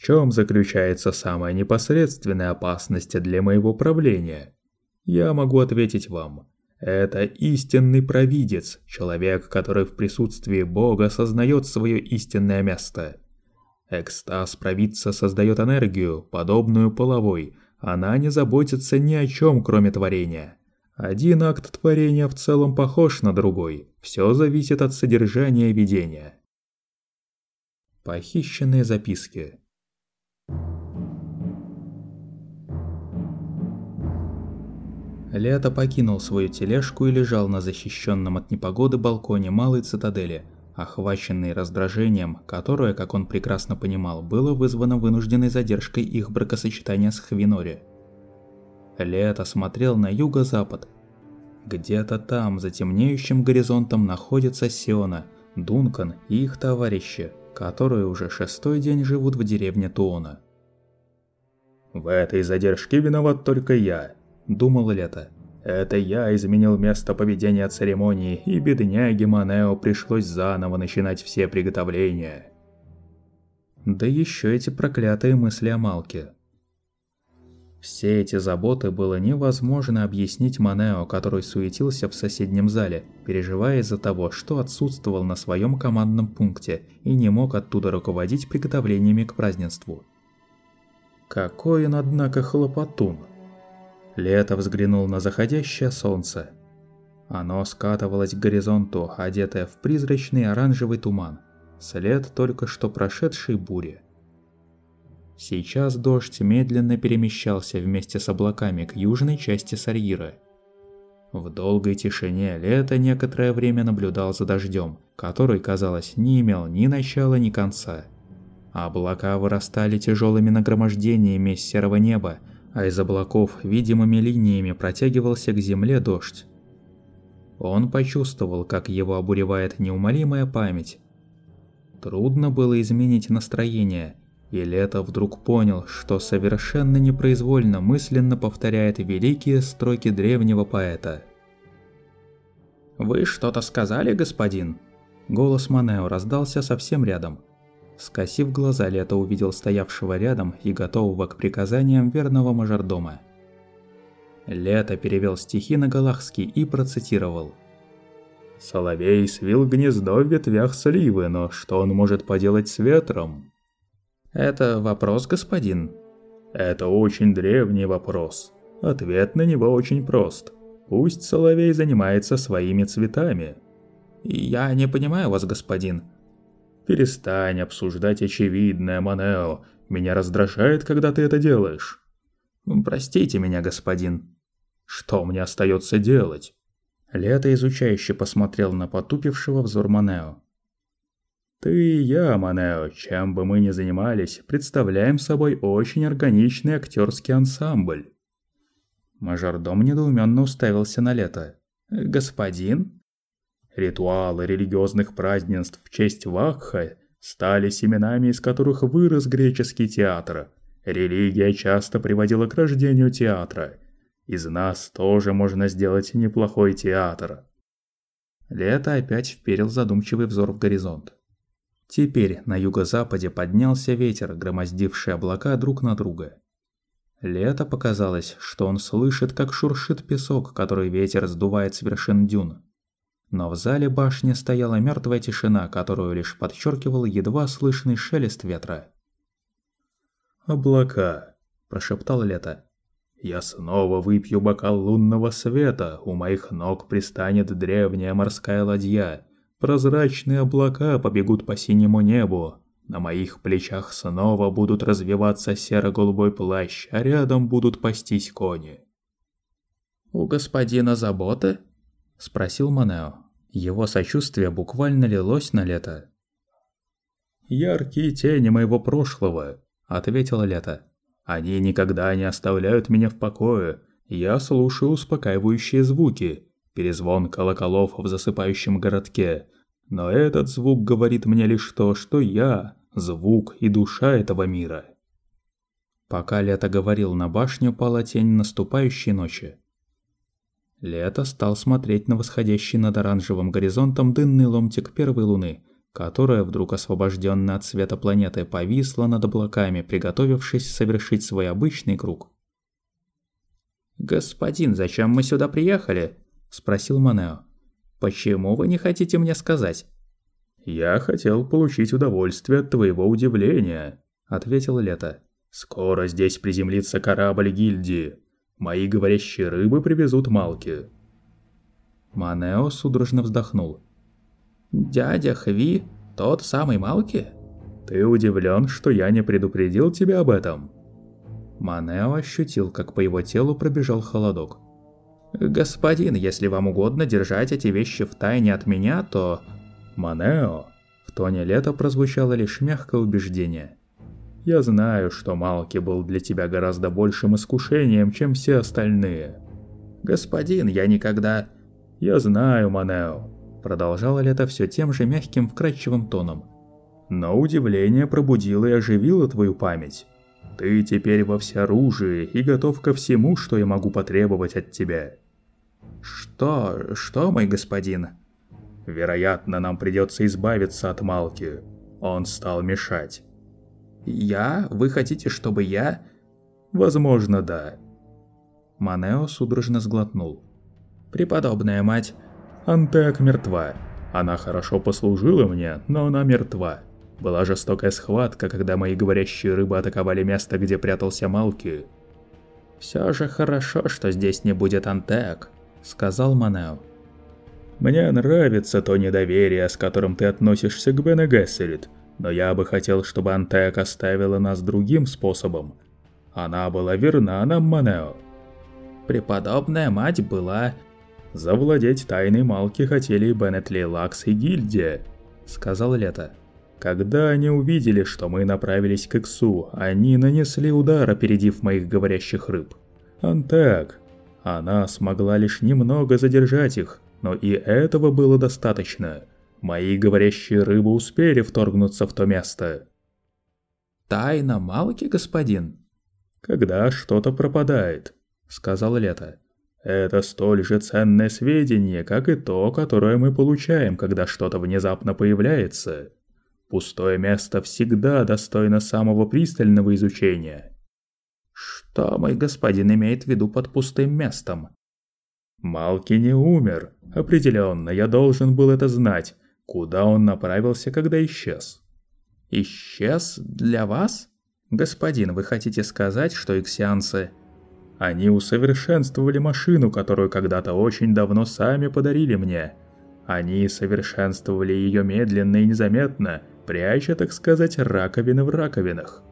чем заключается самая непосредственная опасность для моего правления? Я могу ответить вам. Это истинный провидец, человек, который в присутствии Бога осознает свое истинное место. Экстаз провидца создает энергию, подобную половой. Она не заботится ни о чем, кроме творения. Один акт творения в целом похож на другой. Все зависит от содержания видения. Похищенные записки Лето покинул свою тележку и лежал на защищенном от непогоды балконе малой цитадели, охваченный раздражением, которое, как он прекрасно понимал, было вызвано вынужденной задержкой их бракосочетания с Хвинори. Лето смотрел на юго-запад. Где-то там, за темнеющим горизонтом, находится Сиона, Дункан и их товарищи, которые уже шестой день живут в деревне Туона. «В этой задержке виноват только я», думал Лето. Это я изменил место поведения церемонии, и бедняге Манео пришлось заново начинать все приготовления. Да еще эти проклятые мысли о Малке. Все эти заботы было невозможно объяснить Манео, который суетился в соседнем зале, переживая из-за того, что отсутствовал на своем командном пункте и не мог оттуда руководить приготовлениями к празднеству. Какой он, однако, хлопотун. Лето взглянул на заходящее солнце. Оно скатывалось к горизонту, одетое в призрачный оранжевый туман, след только что прошедшей бури. Сейчас дождь медленно перемещался вместе с облаками к южной части Сарьира. В долгой тишине Лето некоторое время наблюдал за дождем, который, казалось, не имел ни начала, ни конца. Облака вырастали тяжелыми нагромождениями из серого неба, а из облаков видимыми линиями протягивался к земле дождь. Он почувствовал, как его обуревает неумолимая память. Трудно было изменить настроение, и Лето вдруг понял, что совершенно непроизвольно мысленно повторяет великие строки древнего поэта. «Вы что-то сказали, господин?» Голос Манео раздался совсем рядом. Скосив глаза, Лето увидел стоявшего рядом и готового к приказаниям верного мажордома. Лето перевел стихи на галахский и процитировал. «Соловей свил гнездо в ветвях сливы, но что он может поделать с ветром?» «Это вопрос, господин?» «Это очень древний вопрос. Ответ на него очень прост. Пусть Соловей занимается своими цветами». «Я не понимаю вас, господин. Перестань обсуждать очевидное, Манео. Меня раздражает, когда ты это делаешь. Простите меня, господин. Что мне остается делать? Лето изучающе посмотрел на потупившего взор Манео. Ты и я, Манео, чем бы мы ни занимались, представляем собой очень органичный актерский ансамбль. Мажордом недоуменно уставился на Лето. «Господин?» Ритуалы религиозных празднеств в честь Вакха стали семенами, из которых вырос греческий театр. Религия часто приводила к рождению театра. Из нас тоже можно сделать неплохой театр. Лето опять вперил задумчивый взор в горизонт. Теперь на юго-западе поднялся ветер, громоздивший облака друг на друга. Лето показалось, что он слышит, как шуршит песок, который ветер сдувает с вершин дюн. Но в зале башни стояла мертвая тишина, которую лишь подчеркивал едва слышный шелест ветра. «Облака», – прошептал Лето. «Я снова выпью бокал лунного света, у моих ног пристанет древняя морская ладья, прозрачные облака побегут по синему небу, на моих плечах снова будут развиваться серо-голубой плащ, а рядом будут пастись кони». «У господина заботы?» – спросил Манео. Его сочувствие буквально лилось на лето. «Яркие тени моего прошлого», – ответила Лето. «Они никогда не оставляют меня в покое. Я слушаю успокаивающие звуки, перезвон колоколов в засыпающем городке. Но этот звук говорит мне лишь то, что я – звук и душа этого мира». Пока Лето говорил, на башню пала тень наступающей ночи. Лето стал смотреть на восходящий над оранжевым горизонтом дынный ломтик первой луны, которая, вдруг освобожденная от света планеты, повисла над облаками, приготовившись совершить свой обычный круг. «Господин, зачем мы сюда приехали?» – спросил Манео. «Почему вы не хотите мне сказать?» «Я хотел получить удовольствие от твоего удивления», – ответил Лето. «Скоро здесь приземлится корабль гильдии. Мои говорящие рыбы привезут Малки». Манео судорожно вздохнул. «Дядя Хви, тот самый Малки?» «Ты удивлен, что я не предупредил тебя об этом?» Манео ощутил, как по его телу пробежал холодок. «Господин, если вам угодно держать эти вещи в тайне от меня, то...» «Манео!» В тоне лета прозвучало лишь мягкое убеждение. «Я знаю, что Малки был для тебя гораздо большим искушением, чем все остальные». «Господин, я никогда...» «Я знаю, Манео», — продолжало лето все тем же мягким вкрадчивым тоном. «Но удивление пробудило и оживило твою память. Ты теперь во всеоружии и готов ко всему, что я могу потребовать от тебя». «Что? Что, мой господин?» «Вероятно, нам придется избавиться от Малки. Он стал мешать». «Я? Вы хотите, чтобы я?» «Возможно, да». Манео судорожно сглотнул. «Преподобная мать...» «Антек мертва. Она хорошо послужила мне, но она мертва. Была жестокая схватка, когда мои говорящие рыбы атаковали место, где прятался Малки». «Все же хорошо, что здесь не будет Антек», — сказал Манео. «Мне нравится то недоверие, с которым ты относишься к Бене Гессерит, но я бы хотел, чтобы Антек оставила нас другим способом. Она была верна нам, Манео». «Преподобная мать была...» «Завладеть тайной Малки хотели и Беннет Лакс и Гильдия», — сказал Лето. Когда они увидели, что мы направились к Иксу, они нанесли удар, опередив моих говорящих рыб. Антек, она смогла лишь немного задержать их, но и этого было достаточно. Мои говорящие рыбы успели вторгнуться в то место. «Тайна Малки, господин?» «Когда что-то пропадает», — сказал Лето. «Это столь же ценное сведение, как и то, которое мы получаем, когда что-то внезапно появляется. Пустое место всегда достойно самого пристального изучения». Что мой господин имеет в виду под пустым местом? Малки не умер. Определенно, я должен был это знать. Куда он направился, когда исчез? Исчез для вас? Господин, вы хотите сказать, что иксианцы... Они усовершенствовали машину, которую когда-то очень давно сами подарили мне. Они совершенствовали ее медленно и незаметно, пряча, так сказать, раковины в раковинах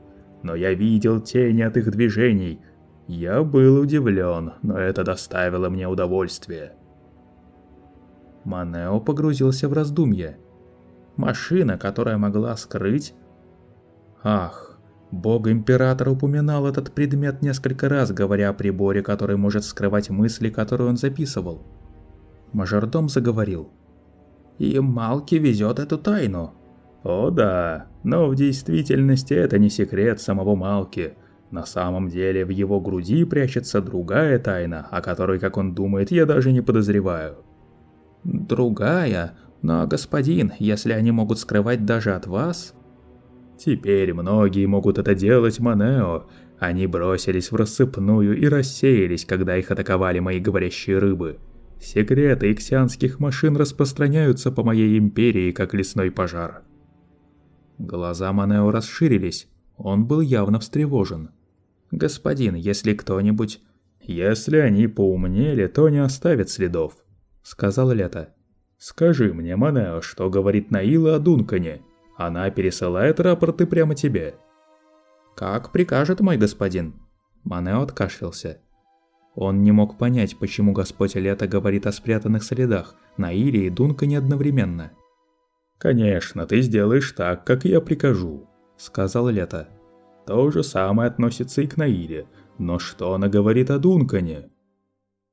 но я видел тени от их движений. Я был удивлен, но это доставило мне удовольствие. Манео погрузился в раздумье. Машина, которая могла скрыть... Ах, бог-император упоминал этот предмет несколько раз, говоря о приборе, который может скрывать мысли, которые он записывал. Мажордом заговорил. «И Малки везет эту тайну. О да, но в действительности это не секрет самого Малки. На самом деле в его груди прячется другая тайна, о которой, как он думает, я даже не подозреваю. Другая? Но, господин, если они могут скрывать даже от вас... Теперь многие могут это делать, Манео. Они бросились в рассыпную и рассеялись, когда их атаковали мои говорящие рыбы. Секреты иксианских машин распространяются по моей империи, как лесной пожар. Глаза Манео расширились. Он был явно встревожен. «Господин, если кто-нибудь...» «Если они поумнели, то не оставят следов», — сказал Лето. «Скажи мне, Манео, что говорит Наила о Дункане? Она пересылает рапорты прямо тебе». «Как прикажет мой господин?» Манео откашлялся. Он не мог понять, почему Господь Лето говорит о спрятанных следах на Иле и Дункане одновременно. «Конечно, ты сделаешь так, как я прикажу», — сказал Лето. «То же самое относится и к Наире, но что она говорит о Дункане?»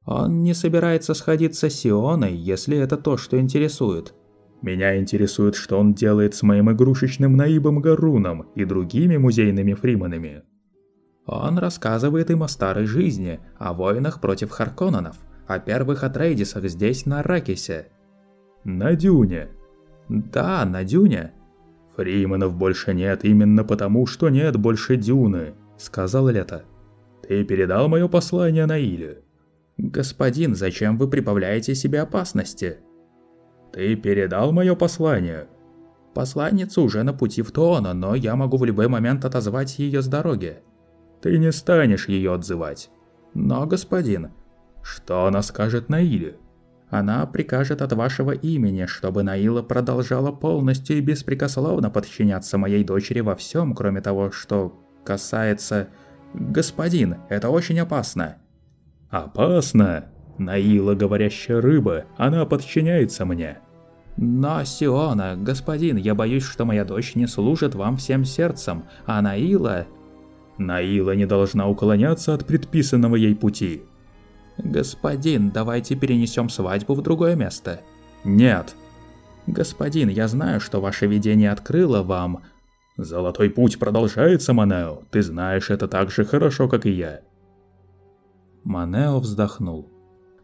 «Он не собирается сходиться с Сионой, если это то, что интересует». «Меня интересует, что он делает с моим игрушечным Наибом Гаруном и другими музейными фриманами». «Он рассказывает им о старой жизни, о войнах против Харконненов, о первых Атрейдисах здесь, на Аракисе». «На Дюне», Да, на дюне. Фриманов больше нет именно потому, что нет больше дюны, сказал Лето. Ты передал мое послание на Иле. Господин, зачем вы прибавляете себе опасности? Ты передал мое послание. Посланница уже на пути в Туона, но я могу в любой момент отозвать ее с дороги. Ты не станешь ее отзывать. Но, господин... Что она скажет Наиле? Она прикажет от вашего имени, чтобы Наила продолжала полностью и беспрекословно подчиняться моей дочери во всем, кроме того, что касается... Господин, это очень опасно. Опасно? Наила говорящая рыба, она подчиняется мне. Но, Сиона, господин, я боюсь, что моя дочь не служит вам всем сердцем, а Наила... Наила не должна уклоняться от предписанного ей пути. Господин, давайте перенесем свадьбу в другое место. Нет. Господин, я знаю, что ваше видение открыло вам... Золотой путь продолжается, Манео. Ты знаешь это так же хорошо, как и я. Манео вздохнул.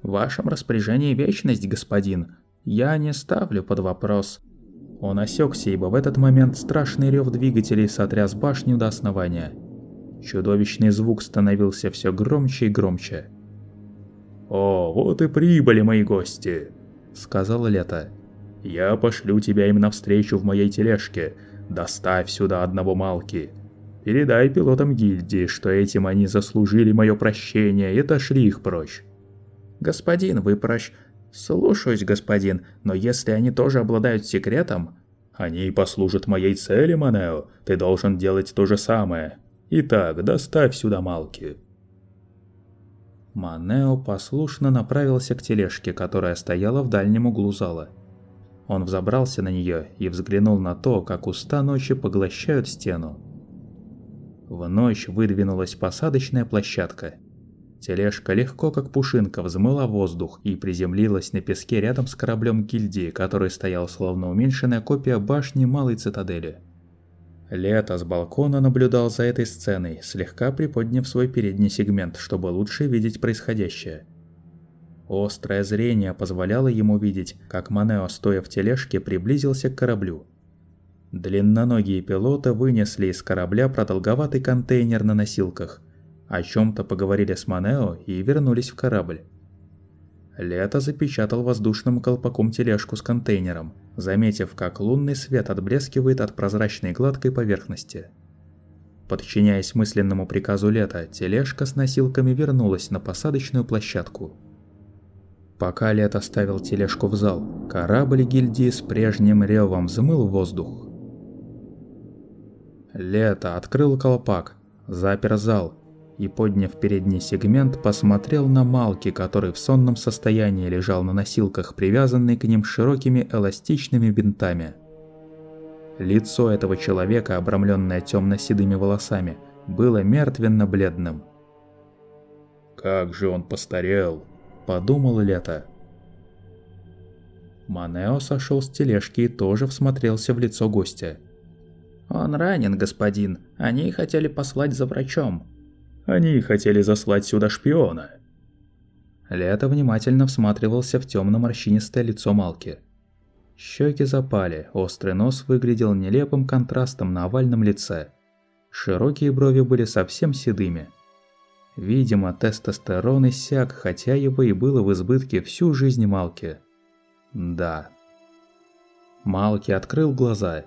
В вашем распоряжении вечность, господин. Я не ставлю под вопрос. Он осекся, ибо в этот момент страшный рев двигателей сотряс башню до основания. Чудовищный звук становился все громче и громче. «О, вот и прибыли мои гости!» — сказал Лето. «Я пошлю тебя им навстречу в моей тележке. Доставь сюда одного Малки. Передай пилотам гильдии, что этим они заслужили мое прощение и отошли их прочь». «Господин, вы прощ...» «Слушаюсь, господин, но если они тоже обладают секретом...» «Они послужат моей цели, Манео. Ты должен делать то же самое. Итак, доставь сюда Малки». Манео послушно направился к тележке, которая стояла в дальнем углу зала. Он взобрался на нее и взглянул на то, как уста ночи поглощают стену. В ночь выдвинулась посадочная площадка. Тележка легко, как пушинка, взмыла воздух и приземлилась на песке рядом с кораблем гильдии, который стоял словно уменьшенная копия башни Малой Цитадели. Лето с балкона наблюдал за этой сценой, слегка приподняв свой передний сегмент, чтобы лучше видеть происходящее. Острое зрение позволяло ему видеть, как Манео, стоя в тележке, приблизился к кораблю. Длинноногие пилоты вынесли из корабля продолговатый контейнер на носилках, о чем-то поговорили с Манео и вернулись в корабль. Лето запечатал воздушным колпаком тележку с контейнером, заметив, как лунный свет отблескивает от прозрачной гладкой поверхности. Подчиняясь мысленному приказу Лета, тележка с носилками вернулась на посадочную площадку. Пока Лето ставил тележку в зал, корабль гильдии с прежним ревом взмыл воздух. Лето открыл колпак, запер зал и, подняв передний сегмент, посмотрел на Малки, который в сонном состоянии лежал на носилках, привязанный к ним широкими эластичными бинтами. Лицо этого человека, обрамленное темно-седыми волосами, было мертвенно-бледным. «Как же он постарел!» – подумал Лето. Манео сошел с тележки и тоже всмотрелся в лицо гостя. «Он ранен, господин. Они хотели послать за врачом», они хотели заслать сюда шпиона. Лето внимательно всматривался в темно-морщинистое лицо Малки. Щеки запали, острый нос выглядел нелепым контрастом на овальном лице. Широкие брови были совсем седыми. Видимо, тестостерон иссяк, хотя его и было в избытке всю жизнь Малки. Да. Малки открыл глаза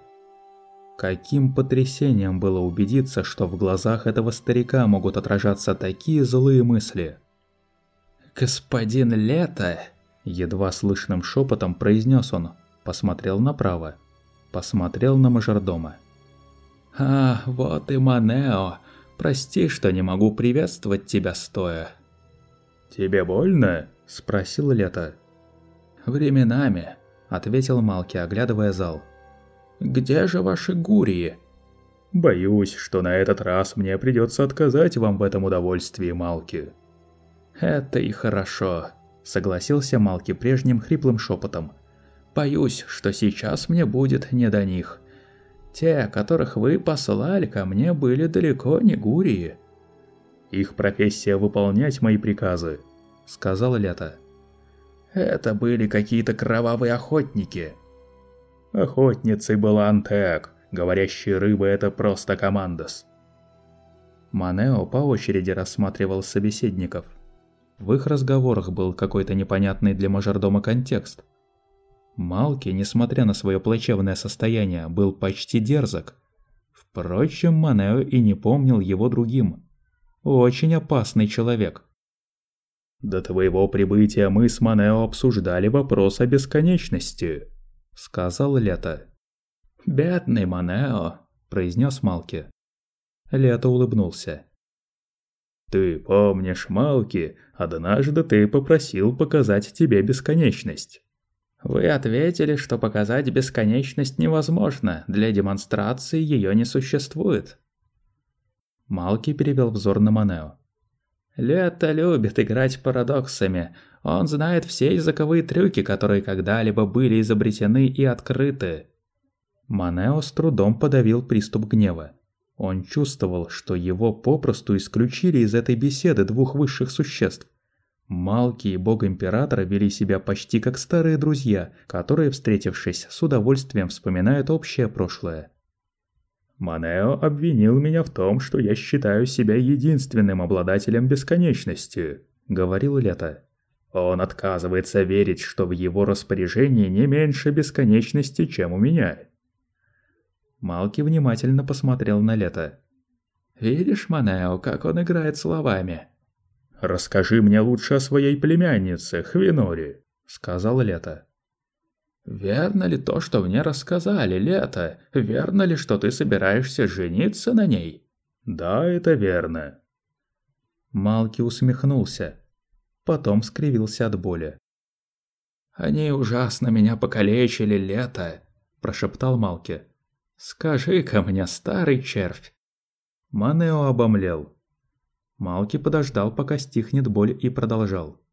Каким потрясением было убедиться, что в глазах этого старика могут отражаться такие злые мысли. «Господин Лето!» – едва слышным шепотом произнес он, посмотрел направо, посмотрел на мажордома. «А, вот и Манео! Прости, что не могу приветствовать тебя стоя!» «Тебе больно?» – спросил Лето. «Временами», – ответил Малки, оглядывая зал. Где же ваши гурии?» «Боюсь, что на этот раз мне придется отказать вам в этом удовольствии, Малки». «Это и хорошо», — согласился Малки прежним хриплым шепотом. «Боюсь, что сейчас мне будет не до них. Те, которых вы послали ко мне, были далеко не гурии». «Их профессия выполнять мои приказы», — сказал Лето. «Это были какие-то кровавые охотники», Охотницей была Антек. Говорящие рыбы – это просто командос. Манео по очереди рассматривал собеседников. В их разговорах был какой-то непонятный для мажордома контекст. Малки, несмотря на свое плачевное состояние, был почти дерзок. Впрочем, Манео и не помнил его другим. Очень опасный человек. «До твоего прибытия мы с Манео обсуждали вопрос о бесконечности», — сказал Лето. «Бедный Манео», — произнес Малки. Лето улыбнулся. «Ты помнишь, Малки, однажды ты попросил показать тебе бесконечность». Вы ответили, что показать бесконечность невозможно, для демонстрации ее не существует. Малки перевел взор на Манео. Лето любит играть парадоксами. Он знает все языковые трюки, которые когда-либо были изобретены и открыты. Манео с трудом подавил приступ гнева. Он чувствовал, что его попросту исключили из этой беседы двух высших существ. Малки и бог императора вели себя почти как старые друзья, которые, встретившись, с удовольствием вспоминают общее прошлое. Манео обвинил меня в том, что я считаю себя единственным обладателем бесконечности, говорил Лето. Он отказывается верить, что в его распоряжении не меньше бесконечности, чем у меня. Малки внимательно посмотрел на Лето. «Видишь, Манео, как он играет словами?» «Расскажи мне лучше о своей племяннице, Хвинори», — сказал Лето. «Верно ли то, что мне рассказали, Лето? Верно ли, что ты собираешься жениться на ней?» «Да, это верно». Малки усмехнулся, потом скривился от боли. «Они ужасно меня покалечили, Лето», – прошептал Малки. «Скажи-ка мне, старый червь». Манео обомлел. Малки подождал, пока стихнет боль, и продолжал.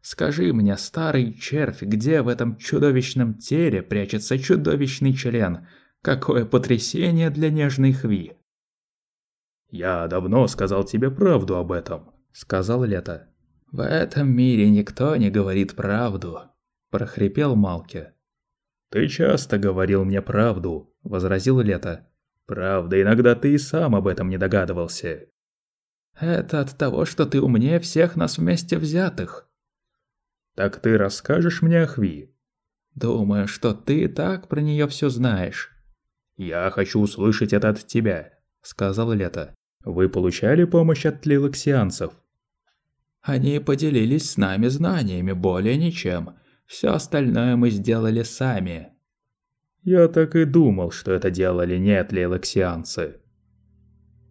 Скажи мне, старый червь, где в этом чудовищном теле прячется чудовищный член? Какое потрясение для нежной Хви!» «Я давно сказал тебе правду об этом», — сказал Лето. «В этом мире никто не говорит правду», — прохрипел Малки. «Ты часто говорил мне правду», — возразил Лето. «Правда, иногда ты и сам об этом не догадывался». «Это от того, что ты умнее всех нас вместе взятых», «Так ты расскажешь мне о Хви?» «Думаю, что ты так про нее все знаешь». «Я хочу услышать это от тебя», — сказал Лето. «Вы получали помощь от тлилоксианцев?» «Они поделились с нами знаниями, более ничем. Все остальное мы сделали сами». «Я так и думал, что это делали не тлилоксианцы».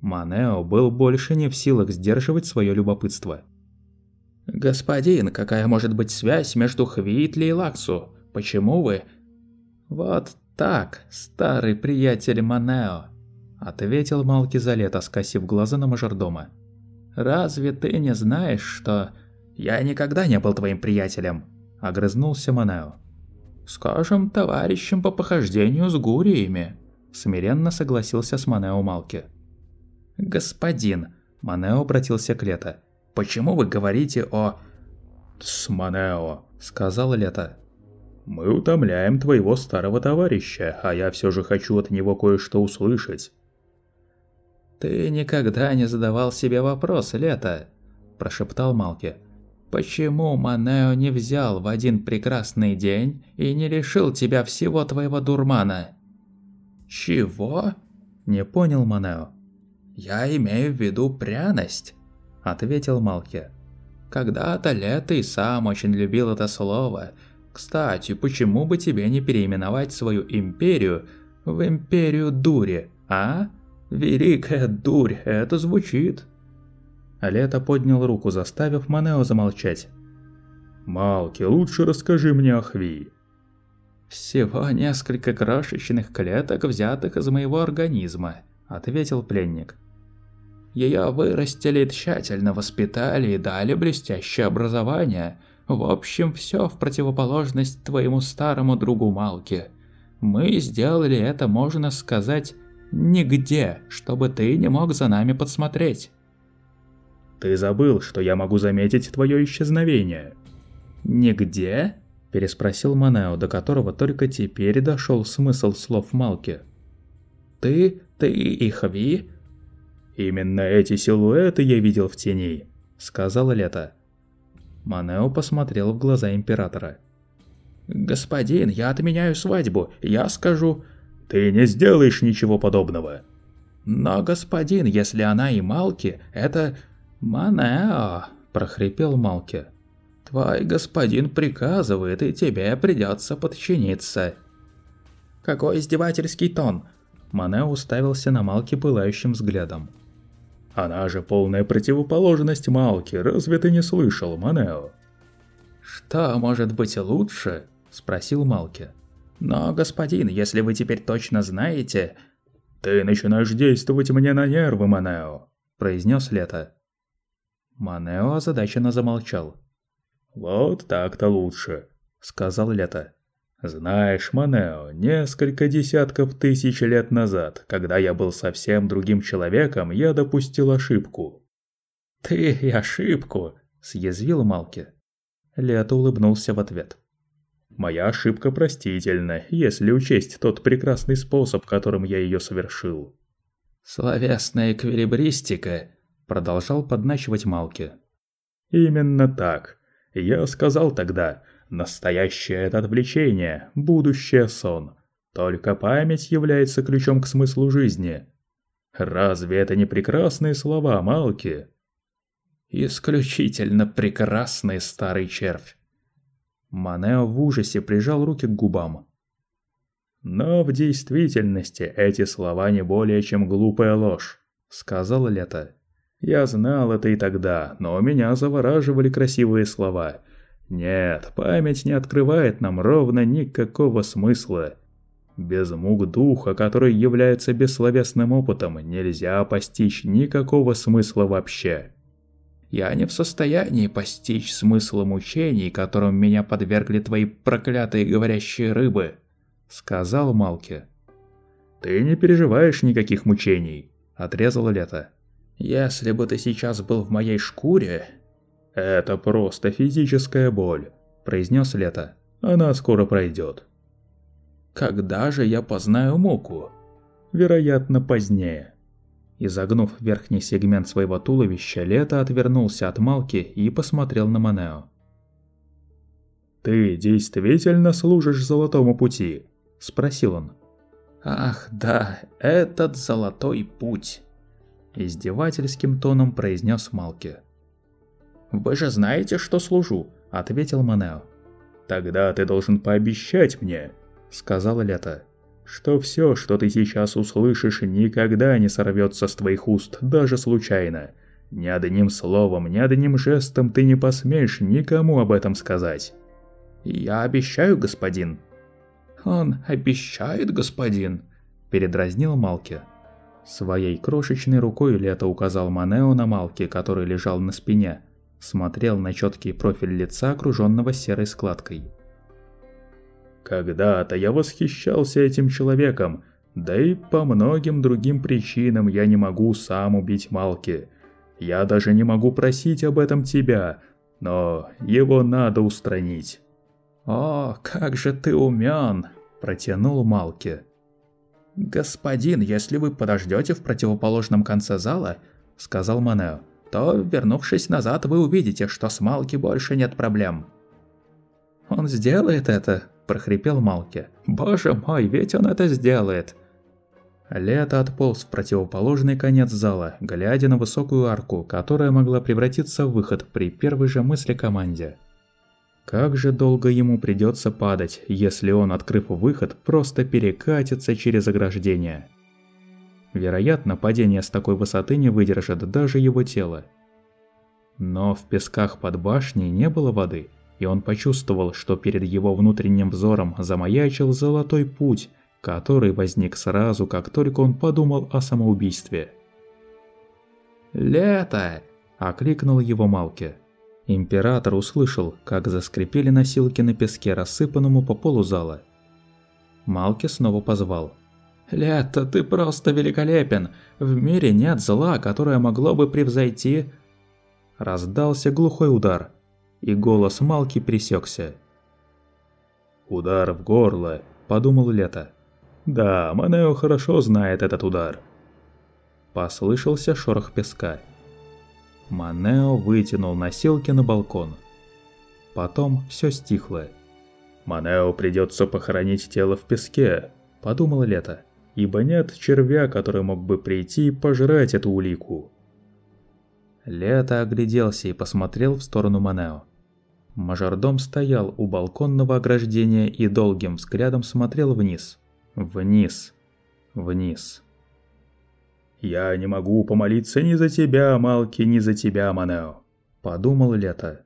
Манео был больше не в силах сдерживать свое любопытство. «Господин, какая может быть связь между Хвитли и Лаксу? Почему вы...» «Вот так, старый приятель Манео», — ответил Малкизалета, скосив глаза на мажордома. «Разве ты не знаешь, что...» «Я никогда не был твоим приятелем», — огрызнулся Манео. «Скажем, товарищем по похождению с гуриями», — смиренно согласился с Манео Малки. «Господин», — Манео обратился к Лето, — Почему вы говорите о...» «Сманео», — сказал Лето. «Мы утомляем твоего старого товарища, а я все же хочу от него кое-что услышать». «Ты никогда не задавал себе вопрос, Лето», – прошептал Малки. «Почему Манео не взял в один прекрасный день и не лишил тебя всего твоего дурмана?» «Чего?» – не понял Манео. «Я имею в виду пряность ответил Малки. Когда-то Лето и сам очень любил это слово. Кстати, почему бы тебе не переименовать свою империю в империю дури, а? Великая дурь, это звучит. Лето поднял руку, заставив Манео замолчать. «Малки, лучше расскажи мне о Хви». «Всего несколько крошечных клеток, взятых из моего организма», — ответил пленник. Ее вырастили, тщательно воспитали и дали блестящее образование. В общем, все в противоположность твоему старому другу Малке. Мы сделали это, можно сказать, нигде, чтобы ты не мог за нами подсмотреть. Ты забыл, что я могу заметить твое исчезновение. Нигде? Переспросил Манео, до которого только теперь дошел смысл слов Малки. «Ты? Ты их ви?» «Именно эти силуэты я видел в тени», — сказал Лето. Манео посмотрел в глаза Императора. «Господин, я отменяю свадьбу, я скажу...» «Ты не сделаешь ничего подобного!» «Но, господин, если она и Малки, это...» «Манео!» – прохрипел Малки. «Твой господин приказывает, и тебе придется подчиниться». «Какой издевательский тон!» Манео уставился на Малки пылающим взглядом. «Она же полная противоположность Малки, разве ты не слышал, Манео?» «Что может быть лучше?» – спросил Малки. «Но, господин, если вы теперь точно знаете...» «Ты начинаешь действовать мне на нервы, Манео», – произнес Лето. Манео озадаченно замолчал. «Вот так-то лучше», — сказал Лето. «Знаешь, Манео, несколько десятков тысяч лет назад, когда я был совсем другим человеком, я допустил ошибку». «Ты и ошибку», — съязвил Малки. Лето улыбнулся в ответ. «Моя ошибка простительна, если учесть тот прекрасный способ, которым я ее совершил». «Словесная эквилибристика», Продолжал подначивать Малки. «Именно так. Я сказал тогда, настоящее это отвлечение, будущее сон. Только память является ключом к смыслу жизни. Разве это не прекрасные слова, Малки?» «Исключительно прекрасный старый червь!» Манео в ужасе прижал руки к губам. «Но в действительности эти слова не более чем глупая ложь», — сказал Лето. Я знал это и тогда, но меня завораживали красивые слова. Нет, память не открывает нам ровно никакого смысла. Без мук духа, который является бессловесным опытом, нельзя постичь никакого смысла вообще. Я не в состоянии постичь смысла мучений, которым меня подвергли твои проклятые говорящие рыбы, сказал Малки. Ты не переживаешь никаких мучений, отрезало Лето. Если бы ты сейчас был в моей шкуре... Это просто физическая боль, произнес Лето. Она скоро пройдет. Когда же я познаю муку? Вероятно, позднее. Изогнув верхний сегмент своего туловища, Лето отвернулся от Малки и посмотрел на Манео. «Ты действительно служишь Золотому Пути?» – спросил он. «Ах да, этот Золотой Путь!» Издевательским тоном произнес Малки. «Вы же знаете, что служу», — ответил Манео. «Тогда ты должен пообещать мне», — сказала Лето, «что все, что ты сейчас услышишь, никогда не сорвется с твоих уст, даже случайно. Ни одним словом, ни одним жестом ты не посмеешь никому об этом сказать». «Я обещаю, господин». «Он обещает, господин», — передразнил Малки. Своей крошечной рукой Лето указал Манео на Малки, который лежал на спине, смотрел на четкий профиль лица, окруженного серой складкой. «Когда-то я восхищался этим человеком, да и по многим другим причинам я не могу сам убить Малки. Я даже не могу просить об этом тебя, но его надо устранить». «О, как же ты умен!» – протянул Малки. «Господин, если вы подождете в противоположном конце зала, — сказал Манео, — то, вернувшись назад, вы увидите, что с Малки больше нет проблем». «Он сделает это!» – прохрипел Малки. «Боже мой, ведь он это сделает!» Лето отполз в противоположный конец зала, глядя на высокую арку, которая могла превратиться в выход при первой же мысли команде. Как же долго ему придется падать, если он, открыв выход, просто перекатится через ограждение. Вероятно, падение с такой высоты не выдержит даже его тело. Но в песках под башней не было воды, и он почувствовал, что перед его внутренним взором замаячил золотой путь, который возник сразу, как только он подумал о самоубийстве. «Лето!» – окликнул его Малки. Император услышал, как заскрипели носилки на песке, рассыпанному по полу зала. Малки снова позвал. «Лето, ты просто великолепен! В мире нет зла, которое могло бы превзойти...» Раздался глухой удар, и голос Малки пресекся. «Удар в горло», — подумал Лето. «Да, Манео хорошо знает этот удар». Послышался шорох песка. Манео вытянул носилки на балкон. Потом все стихло. «Манео придется похоронить тело в песке», — подумал Лето, «ибо нет червя, который мог бы прийти и пожрать эту улику». Лето огляделся и посмотрел в сторону Манео. Мажордом стоял у балконного ограждения и долгим взглядом смотрел вниз. Вниз. Вниз. «Я не могу помолиться ни за тебя, Малки, ни за тебя, Манео», – подумал Лето.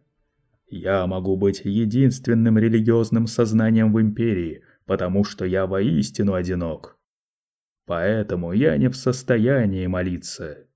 «Я могу быть единственным религиозным сознанием в Империи, потому что я воистину одинок. Поэтому я не в состоянии молиться».